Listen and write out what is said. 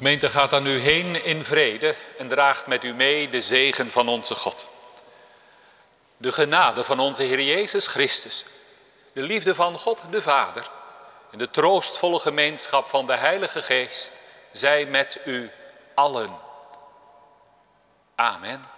Gemeente gaat dan nu heen in vrede en draagt met u mee de zegen van onze God. De genade van onze Heer Jezus Christus, de liefde van God de Vader en de troostvolle gemeenschap van de Heilige Geest zij met u allen. Amen.